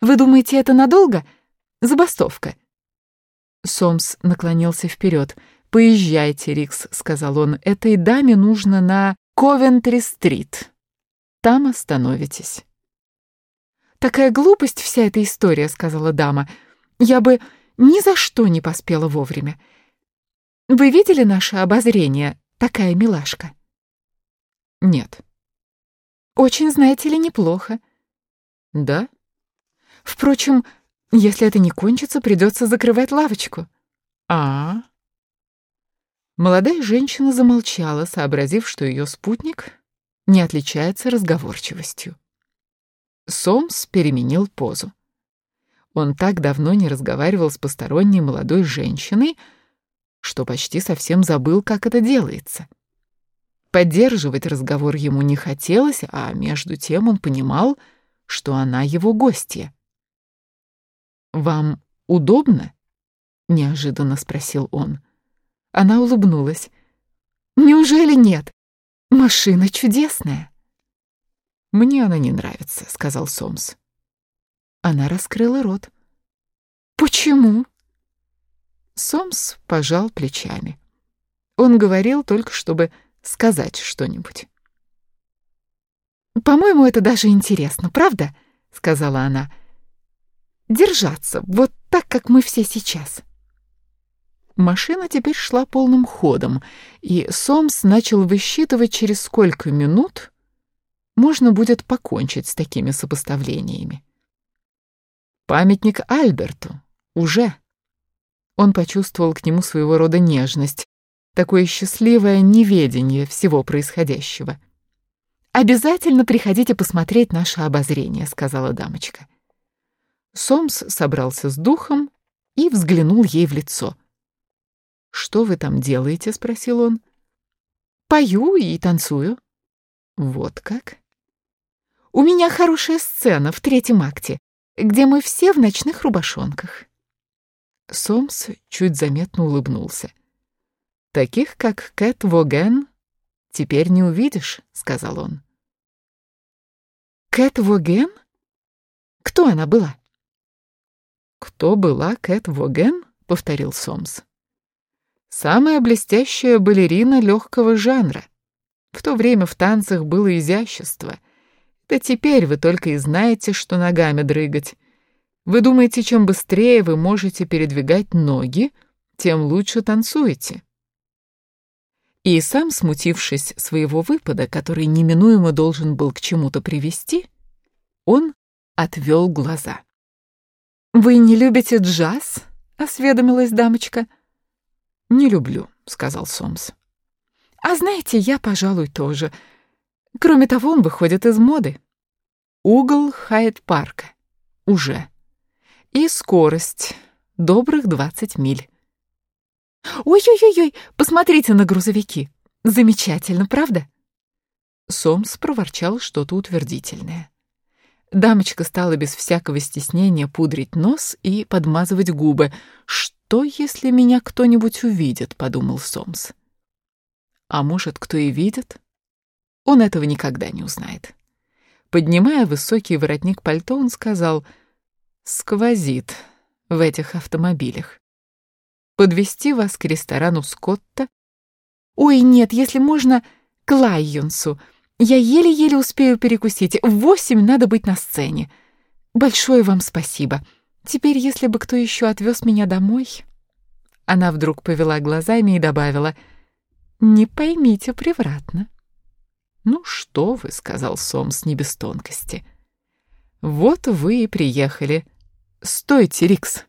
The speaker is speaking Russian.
Вы думаете, это надолго? Забастовка. Сомс наклонился вперед. «Поезжайте, Рикс», — сказал он. «Этой даме нужно на Ковентри-стрит. Там остановитесь». «Такая глупость вся эта история», — сказала дама. «Я бы ни за что не поспела вовремя. Вы видели наше обозрение? Такая милашка». «Нет». «Очень, знаете ли, неплохо». «Да?» «Впрочем, если это не кончится, придется закрывать лавочку». «А?» Молодая женщина замолчала, сообразив, что ее спутник не отличается разговорчивостью. Сомс переменил позу. Он так давно не разговаривал с посторонней молодой женщиной, что почти совсем забыл, как это делается. Поддерживать разговор ему не хотелось, а между тем он понимал, что она его гостья. «Вам удобно?» — неожиданно спросил он. Она улыбнулась. «Неужели нет? Машина чудесная». «Мне она не нравится», — сказал Сомс. Она раскрыла рот. «Почему?» Сомс пожал плечами. Он говорил только, чтобы сказать что-нибудь. «По-моему, это даже интересно, правда?» — сказала она. «Держаться, вот так, как мы все сейчас». Машина теперь шла полным ходом, и Сомс начал высчитывать, через сколько минут можно будет покончить с такими сопоставлениями. Памятник Альберту. Уже. Он почувствовал к нему своего рода нежность, такое счастливое неведение всего происходящего. «Обязательно приходите посмотреть наше обозрение», — сказала дамочка. Сомс собрался с духом и взглянул ей в лицо — «Что вы там делаете?» — спросил он. «Пою и танцую». «Вот как?» «У меня хорошая сцена в третьем акте, где мы все в ночных рубашонках». Сомс чуть заметно улыбнулся. «Таких, как Кэт Воген, теперь не увидишь», — сказал он. «Кэт Воген? Кто она была?» «Кто была Кэт Воген?» — повторил Сомс. Самая блестящая балерина легкого жанра. В то время в танцах было изящество. Да теперь вы только и знаете, что ногами дрыгать. Вы думаете, чем быстрее вы можете передвигать ноги, тем лучше танцуете. И сам, смутившись своего выпада, который неминуемо должен был к чему-то привести, он отвел глаза. «Вы не любите джаз?» — осведомилась дамочка. «Не люблю», — сказал Сомс. «А знаете, я, пожалуй, тоже. Кроме того, он выходит из моды. Угол Хайт-парка. Уже. И скорость. Добрых двадцать миль. Ой-ой-ой, посмотрите на грузовики. Замечательно, правда?» Сомс проворчал что-то утвердительное. Дамочка стала без всякого стеснения пудрить нос и подмазывать губы. «Что, если меня кто-нибудь увидит?» — подумал Сомс. «А может, кто и видит?» Он этого никогда не узнает. Поднимая высокий воротник пальто, он сказал «Сквозит в этих автомобилях. Подвести вас к ресторану Скотта?» «Ой, нет, если можно, к Лайонсу», я еле-еле успею перекусить. В восемь надо быть на сцене. Большое вам спасибо. Теперь, если бы кто еще отвез меня домой...» Она вдруг повела глазами и добавила, «Не поймите превратно». «Ну что вы», — сказал Сомс не без тонкости. «Вот вы и приехали. Стойте, Рикс».